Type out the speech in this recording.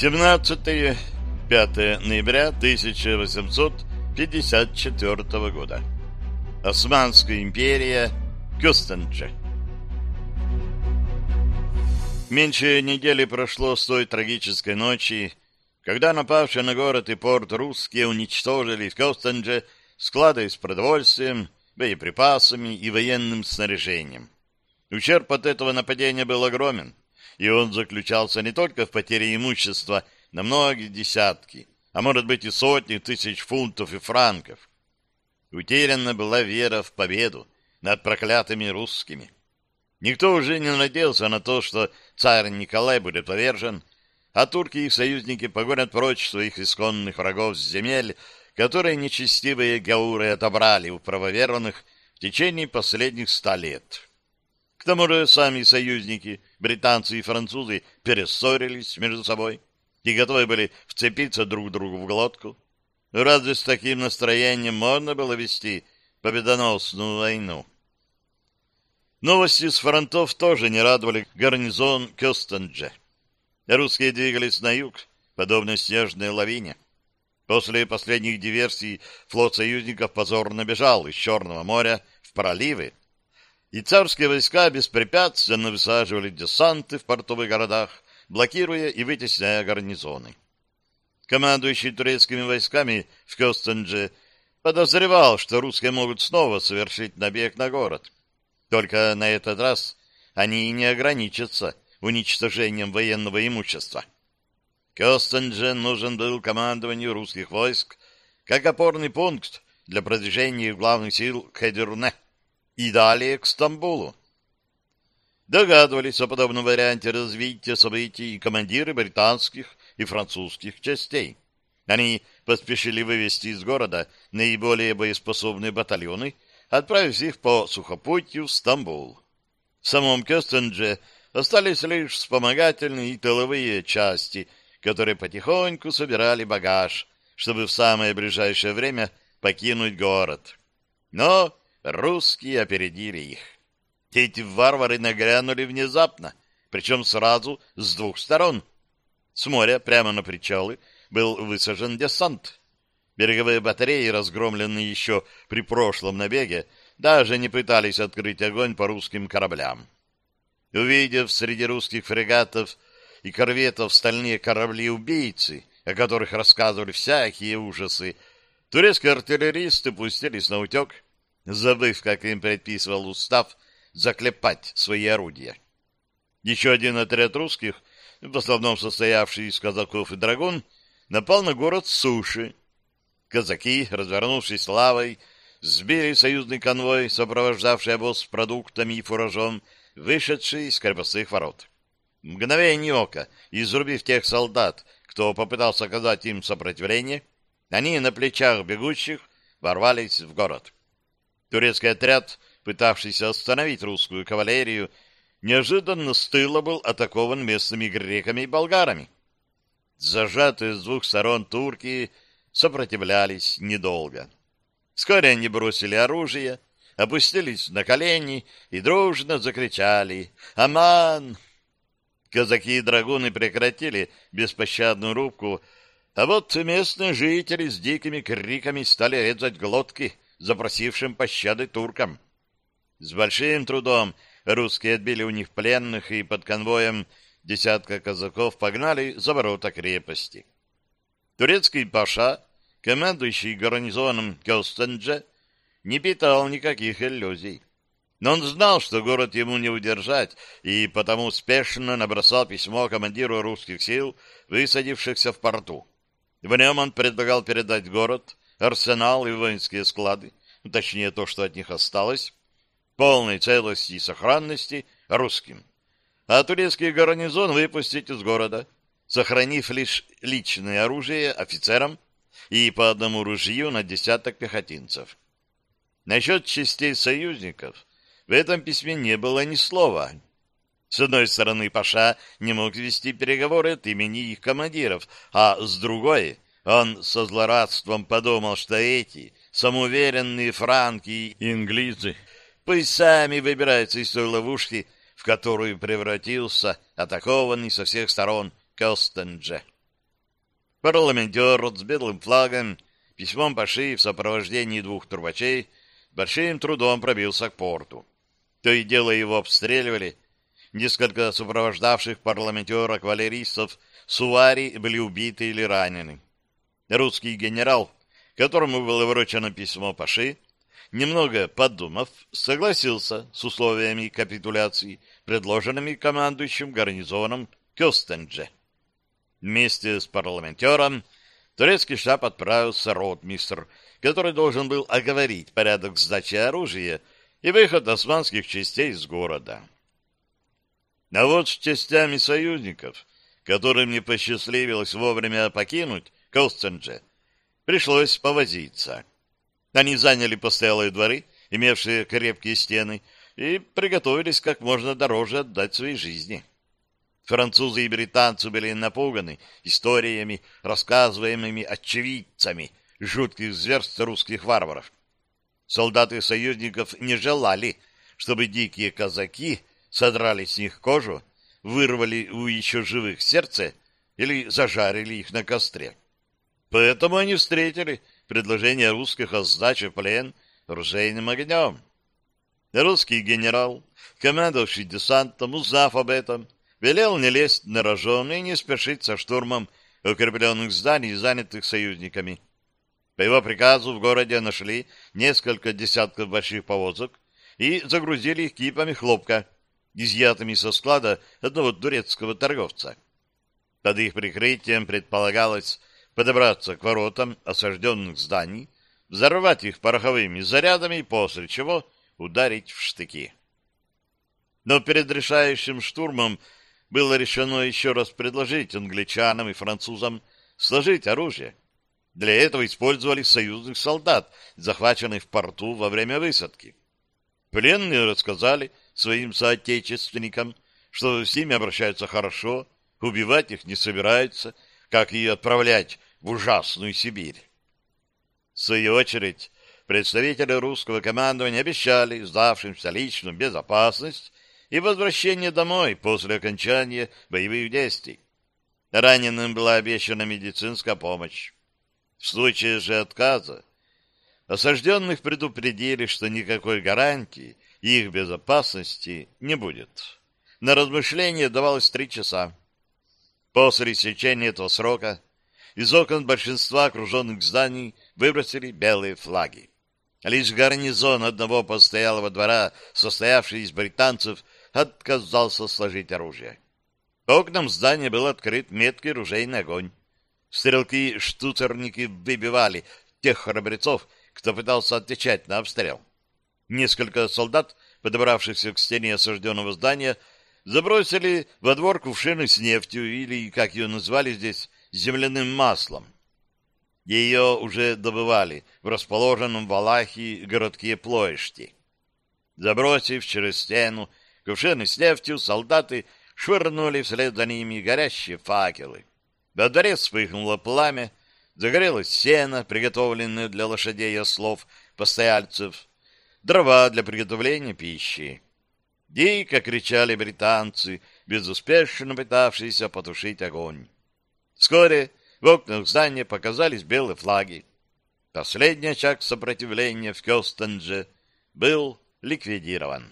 17-5 ноября 1854 года. Османская империя, Кюстендже. Меньше недели прошло с той трагической ночи, когда напавшие на город и порт русские уничтожили в Кюстендже склады с продовольствием, боеприпасами и военным снаряжением. Ущерб от этого нападения был огромен и он заключался не только в потере имущества на многие десятки, а может быть и сотни тысяч фунтов и франков. Утеряна была вера в победу над проклятыми русскими. Никто уже не надеялся на то, что царь Николай будет повержен, а турки и их союзники погонят прочь своих исконных врагов с земель, которые нечестивые гауры отобрали у правоверных в течение последних ста лет. К тому же сами союзники, британцы и французы, перессорились между собой и готовы были вцепиться друг другу в глотку. Разве с таким настроением можно было вести победоносную войну? Новости с фронтов тоже не радовали гарнизон Кёстендже. Русские двигались на юг, подобно снежной лавине. После последних диверсий флот союзников позорно бежал из Черного моря в проливы, и царские войска беспрепятственно высаживали десанты в портовых городах, блокируя и вытесняя гарнизоны. Командующий турецкими войсками в Кёстендже подозревал, что русские могут снова совершить набег на город. Только на этот раз они не ограничатся уничтожением военного имущества. Кёстендже нужен был командованию русских войск как опорный пункт для продвижения главных сил Хедерне и далее к Стамбулу. Догадывались о подобном варианте развития событий и командиры британских и французских частей. Они поспешили вывести из города наиболее боеспособные батальоны, отправив их по сухопутью в Стамбул. В самом Кестендже остались лишь вспомогательные и тыловые части, которые потихоньку собирали багаж, чтобы в самое ближайшее время покинуть город. Но Русские опередили их. Эти варвары нагрянули внезапно, причем сразу с двух сторон. С моря прямо на причалы был высажен десант. Береговые батареи, разгромленные еще при прошлом набеге, даже не пытались открыть огонь по русским кораблям. Увидев среди русских фрегатов и корветов стальные корабли-убийцы, о которых рассказывали всякие ужасы, турецкие артиллеристы пустились на утек — забыв, как им предписывал устав, заклепать свои орудия. Еще один отряд русских, в основном состоявший из казаков и драгун, напал на город суши. Казаки, развернувшись лавой, сбили союзный конвой, сопровождавший обоз с продуктами и фуражом, вышедший из крепостных ворот. Мгновение ока, изрубив тех солдат, кто попытался оказать им сопротивление, они на плечах бегущих ворвались в город. Турецкий отряд, пытавшийся остановить русскую кавалерию, неожиданно с тыла был атакован местными греками и болгарами. Зажатые с двух сторон турки сопротивлялись недолго. Вскоре они бросили оружие, опустились на колени и дружно закричали «Аман!». Казаки и драгуны прекратили беспощадную рубку, а вот местные жители с дикими криками стали резать глотки запросившим пощады туркам. С большим трудом русские отбили у них пленных и под конвоем десятка казаков погнали за ворота крепости. Турецкий паша, командующий гарнизоном Кёстендже, не питал никаких иллюзий. Но он знал, что город ему не удержать, и потому спешно набросал письмо командиру русских сил, высадившихся в порту. В нем он предлагал передать город арсенал и воинские склады, точнее то, что от них осталось, полной целости и сохранности русским, а турецкий гарнизон выпустить из города, сохранив лишь личное оружие офицерам и по одному ружью на десяток пехотинцев. Насчет частей союзников в этом письме не было ни слова. С одной стороны, Паша не мог вести переговоры от имени их командиров, а с другой — он со злорадством подумал, что эти самоуверенные франки и инглизы пусть сами выбираются из той ловушки, в которую превратился атакованный со всех сторон Костендже. Парламентер с белым флагом, письмом Паши в сопровождении двух трубачей, большим трудом пробился к порту. То и дело его обстреливали. Несколько сопровождавших парламентера кавалеристов Сувари были убиты или ранены. Русский генерал, которому было вручено письмо Паши, немного подумав, согласился с условиями капитуляции, предложенными командующим гарнизоном Кёстендже. Вместе с парламентером турецкий штаб отправился ротмистр, который должен был оговорить порядок сдачи оружия и выход османских частей из города. А вот с частями союзников, которым не посчастливилось вовремя покинуть Костендже, пришлось повозиться. Они заняли постоялые дворы, имевшие крепкие стены, и приготовились как можно дороже отдать свои жизни. Французы и британцы были напуганы историями, рассказываемыми очевидцами жутких зверств русских варваров. Солдаты союзников не желали, чтобы дикие казаки содрали с них кожу, вырвали у еще живых сердце или зажарили их на костре. Поэтому они встретили предложение русских о сдаче в плен ружейным огнем. Русский генерал, командовавший десантом, узнав об этом, велел не лезть на рожон и не спешить со штурмом укрепленных зданий, занятых союзниками. По его приказу в городе нашли несколько десятков больших повозок и загрузили их кипами хлопка, изъятыми со склада одного турецкого торговца. Под их прикрытием предполагалось подобраться к воротам осажденных зданий, взорвать их пороховыми зарядами, после чего ударить в штыки. Но перед решающим штурмом было решено еще раз предложить англичанам и французам сложить оружие. Для этого использовали союзных солдат, захваченных в порту во время высадки. Пленные рассказали своим соотечественникам, что с ними обращаются хорошо, убивать их не собираются, как и отправлять в ужасную Сибирь. В свою очередь, представители русского командования обещали сдавшимся личную безопасность и возвращение домой после окончания боевых действий. Раненым была обещана медицинская помощь. В случае же отказа осажденных предупредили, что никакой гарантии их безопасности не будет. На размышление давалось три часа. После истечения этого срока из окон большинства окруженных зданий выбросили белые флаги. Лишь гарнизон одного постоялого двора, состоявший из британцев, отказался сложить оружие. По окнам здания был открыт меткий ружейный огонь. Стрелки-штуцерники выбивали тех храбрецов, кто пытался отвечать на обстрел. Несколько солдат, подобравшихся к стене осажденного здания, забросили во двор кувшины с нефтью, или, как ее назвали здесь, земляным маслом. Ее уже добывали в расположенном в Алахии городке Плоешти. Забросив через стену кувшины с нефтью, солдаты швырнули вслед за ними горящие факелы. Во дворе вспыхнуло пламя, загорелось сено, приготовленное для лошадей и ослов постояльцев, дрова для приготовления пищи. Дико кричали британцы, безуспешно пытавшиеся потушить огонь. Вскоре в окнах здания показались белые флаги. Последний очаг сопротивления в Кёстендже был ликвидирован.